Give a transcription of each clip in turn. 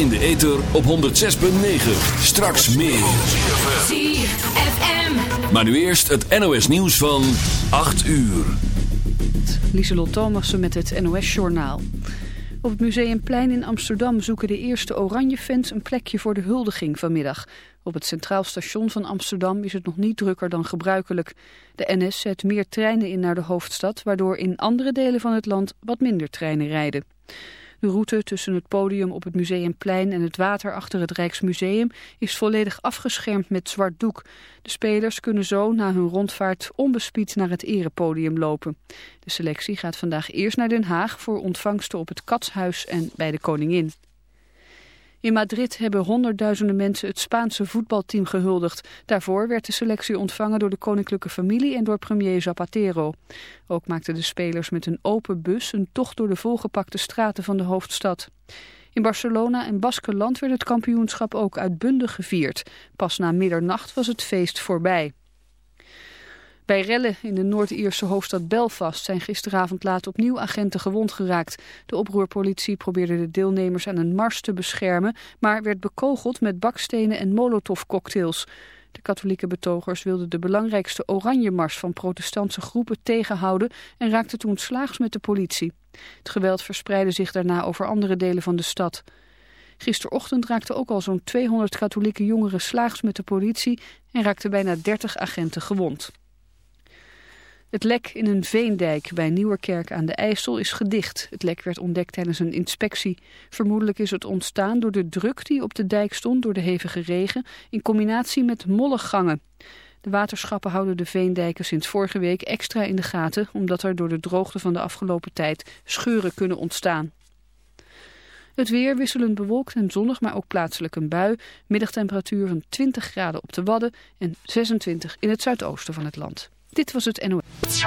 In de ether op 106.9. Straks meer. ZFM. Maar nu eerst het NOS nieuws van 8 uur. Lieselot Thomassen met het NOS-journaal. Op het Museumplein in Amsterdam zoeken de eerste Oranje-fans een plekje voor de huldiging vanmiddag. Op het Centraal Station van Amsterdam is het nog niet drukker dan gebruikelijk. De NS zet meer treinen in naar de hoofdstad, waardoor in andere delen van het land wat minder treinen rijden. De route tussen het podium op het Museumplein en het water achter het Rijksmuseum is volledig afgeschermd met zwart doek. De spelers kunnen zo na hun rondvaart onbespied naar het erepodium lopen. De selectie gaat vandaag eerst naar Den Haag voor ontvangsten op het Katshuis en bij de Koningin. In Madrid hebben honderdduizenden mensen het Spaanse voetbalteam gehuldigd. Daarvoor werd de selectie ontvangen door de koninklijke familie en door premier Zapatero. Ook maakten de spelers met een open bus een tocht door de volgepakte straten van de hoofdstad. In Barcelona en Baskeland werd het kampioenschap ook uitbundig gevierd. Pas na middernacht was het feest voorbij. Bij rellen in de Noord-Ierse hoofdstad Belfast zijn gisteravond laat opnieuw agenten gewond geraakt. De oproerpolitie probeerde de deelnemers aan een mars te beschermen, maar werd bekogeld met bakstenen en molotovcocktails. De katholieke betogers wilden de belangrijkste oranje mars van protestantse groepen tegenhouden en raakten toen slaags met de politie. Het geweld verspreidde zich daarna over andere delen van de stad. Gisterochtend raakten ook al zo'n 200 katholieke jongeren slaags met de politie en raakten bijna 30 agenten gewond. Het lek in een veendijk bij Nieuwerkerk aan de IJssel is gedicht. Het lek werd ontdekt tijdens een inspectie. Vermoedelijk is het ontstaan door de druk die op de dijk stond door de hevige regen... in combinatie met mollegangen. De waterschappen houden de veendijken sinds vorige week extra in de gaten... omdat er door de droogte van de afgelopen tijd scheuren kunnen ontstaan. Het weer wisselend bewolkt en zonnig, maar ook plaatselijk een bui. Middagtemperatuur van 20 graden op de Wadden en 26 in het zuidoosten van het land. Dit was het NOS.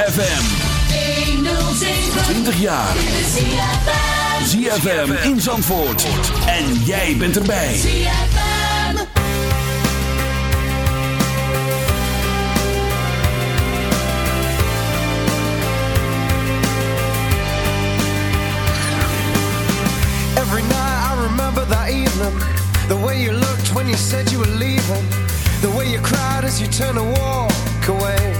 ZFM. 20 jaar. ZFM in Zandvoort. En jij bent erbij. Every night I remember that evening The way you looked when you said you were leaving The way you cried as you turned to walk away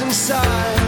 inside.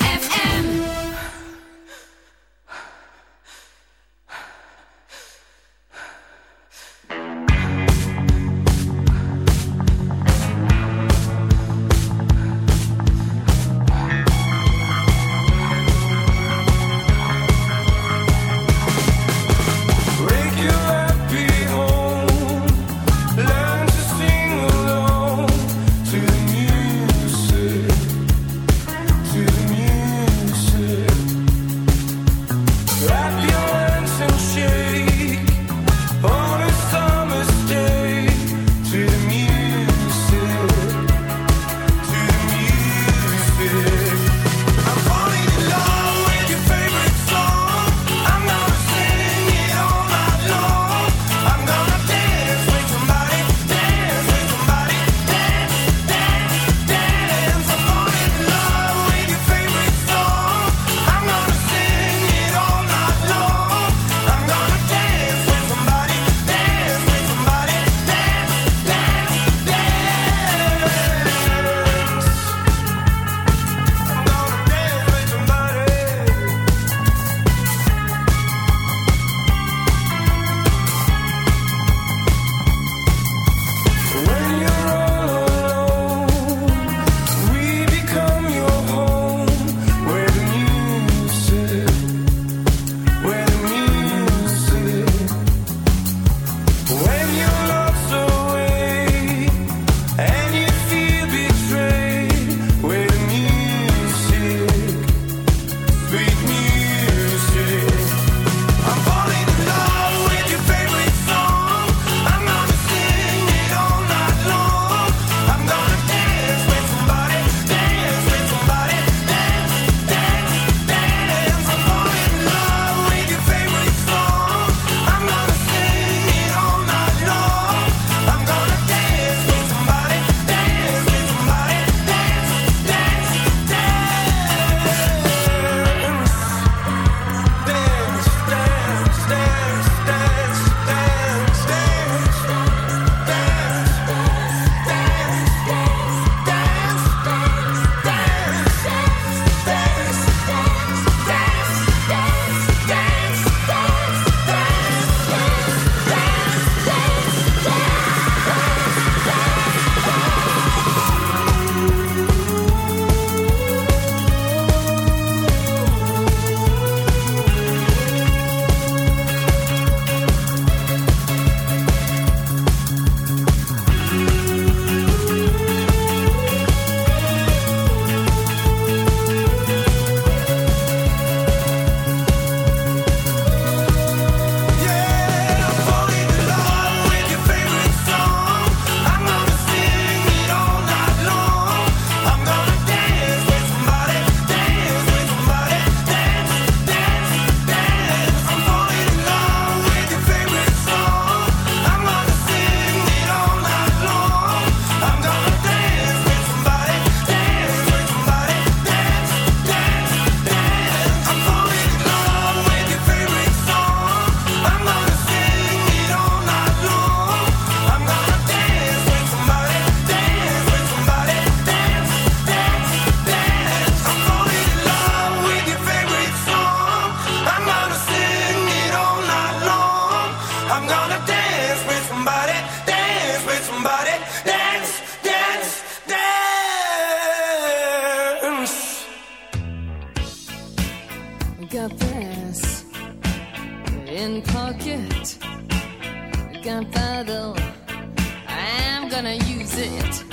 I'm gonna use it.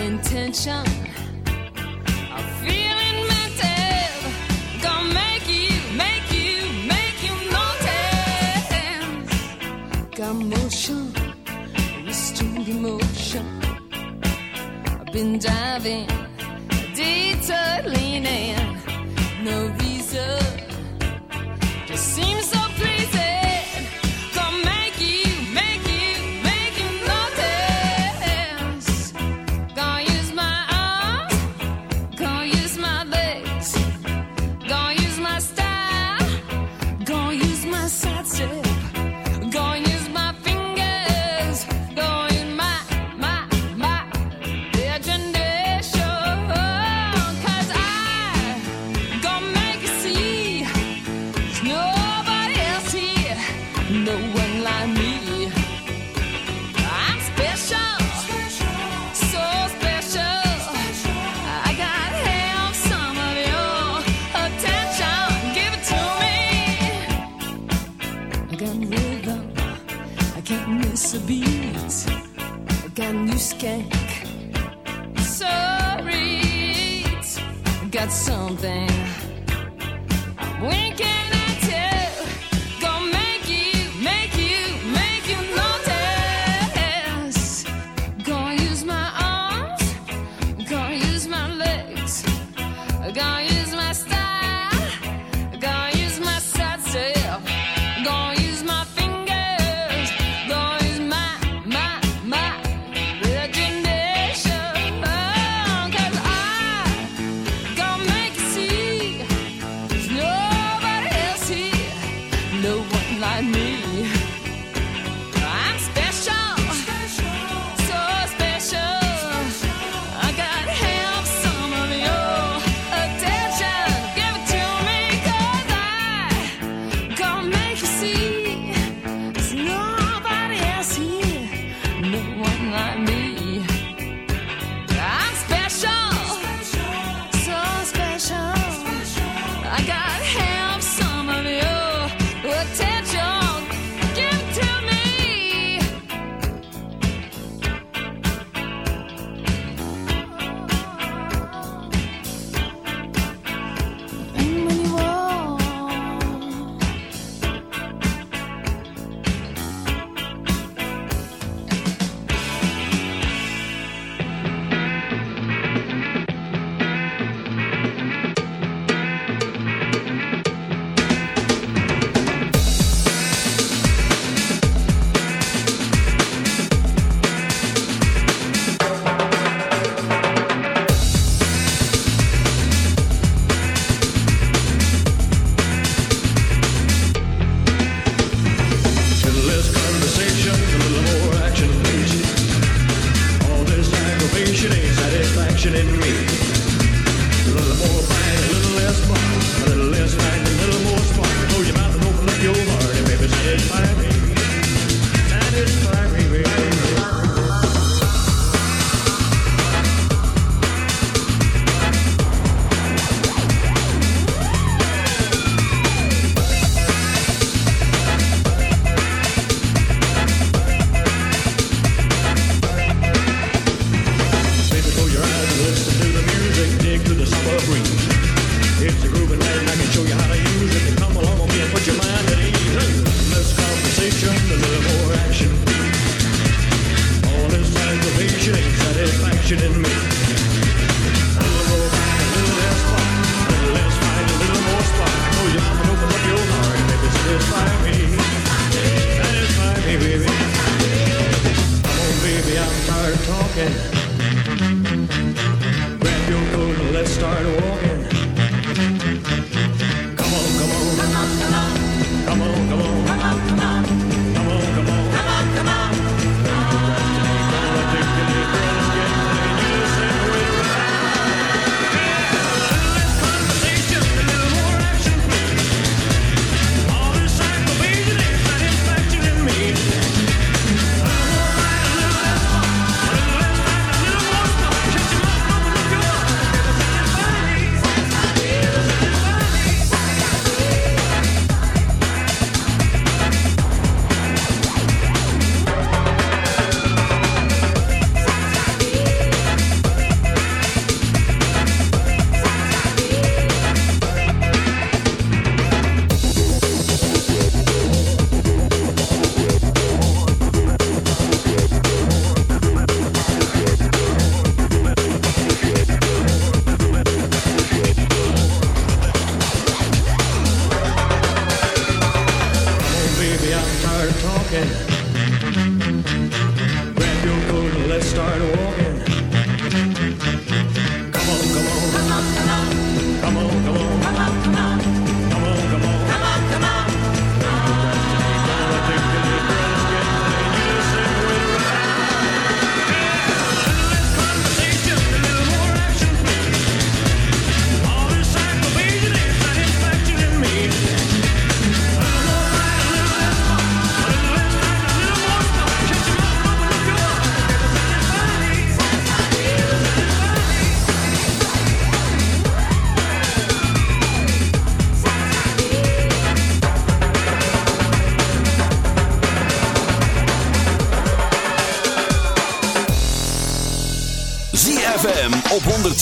Intention. I'm feeling mental. Gonna make you, make you, make you notice. Got motion, restored emotion. I've been diving, detour leaning. No.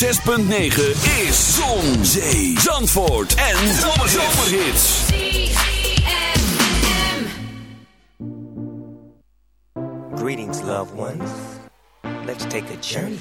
6.9 is Zon, Zee, Zandvoort en Zomerhits. Greetings, loved ones. Let's take a journey.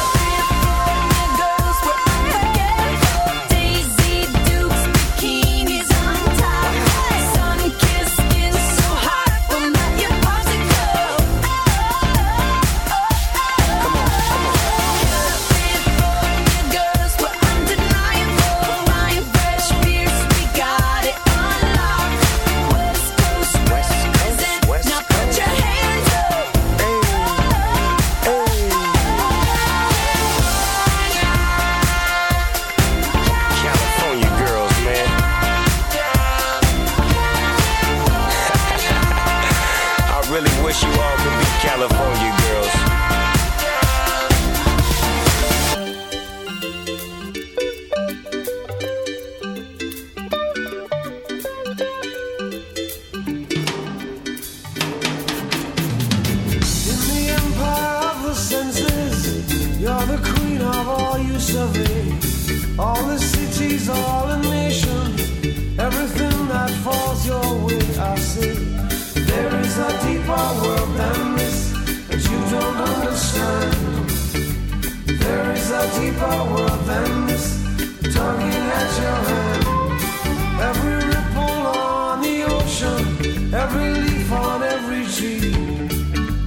on every tree,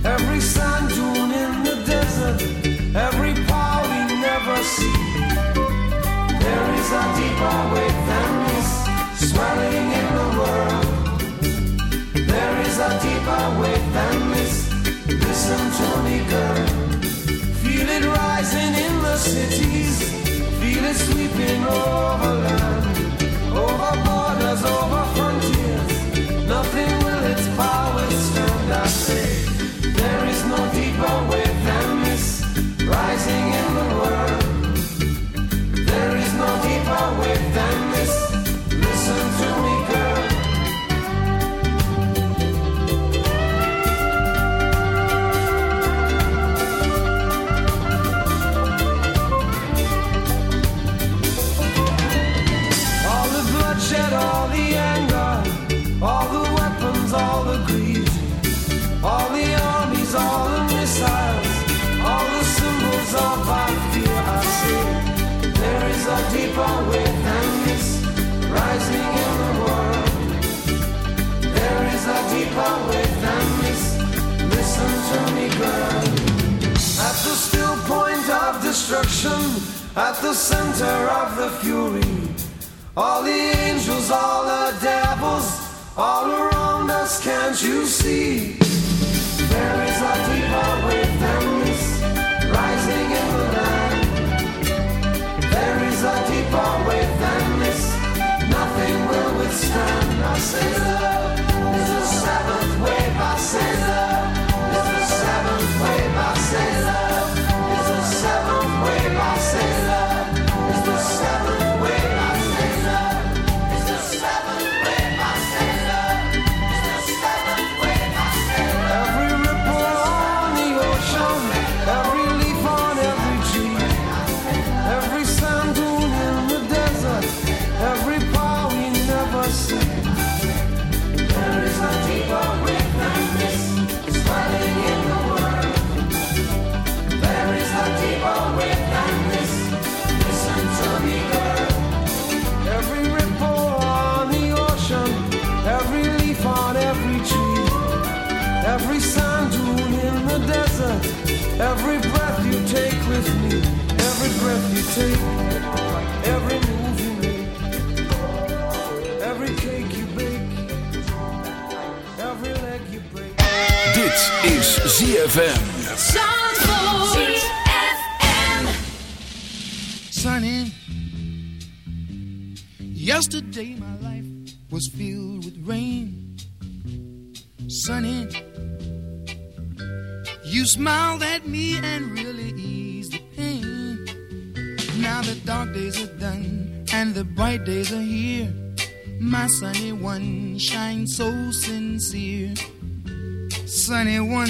every sand dune in the desert, every power we never see. There is a deeper wave than this, swelling in the world. There is a deeper wave than this. Listen to me, girl. Feel it rising in the cities, feel it sweeping over land, over borders, over. Destruction, at the center of the fury. All the angels, all the devils, all around us, can't you see? There is a deeper wave than this, rising in the land. There is a deeper wave than this, nothing will withstand. I say love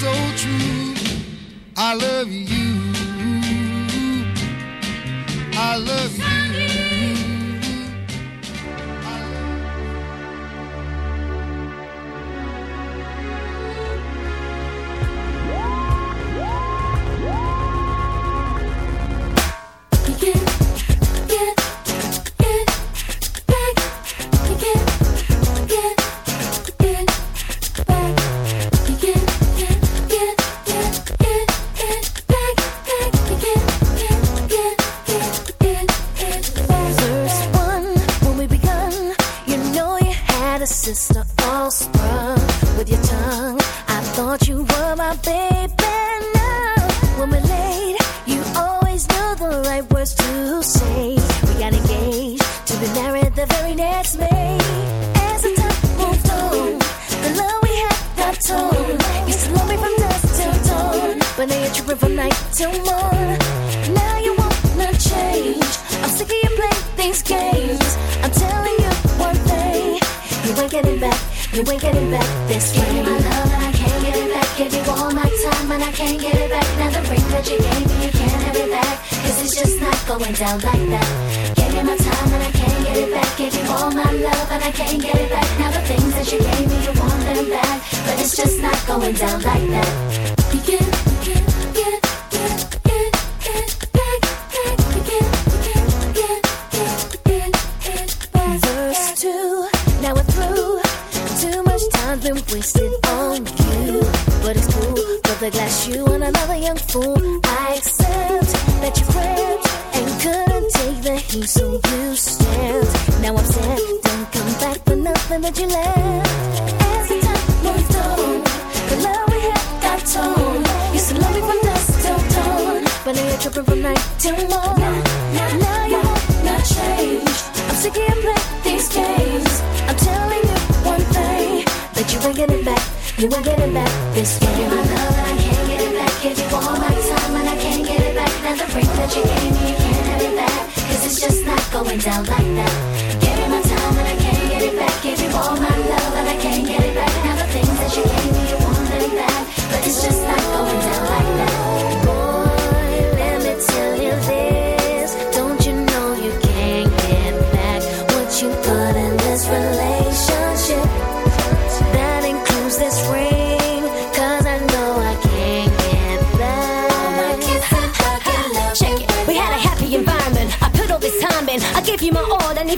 so true. I love you. I love you. You ain't getting back this way. Give my love and I can't get it back. Give you all my time and I can't get it back. Now the ring that you gave me, you can't have it back. Cause it's just not going down like that. Give you my time and I can't get it back. Give you all my love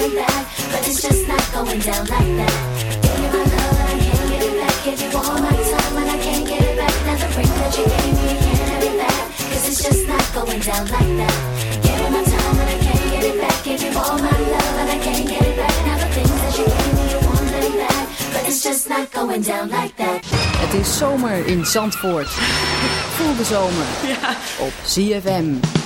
them back. But it's just not going down like that. Give you my love and I can't get it back. Give you all my time and I can't get it back. Now the ring that you gave me, you can't have it back. Cause it's just not going down like that. Give you my time and I can't get it back. Give you all my love and I can't get it back. Now the things that you gave me, you want them back. But it's just not going down like that. Het is zomer in Zandvoort. Voel de zomer op ZFM.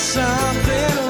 something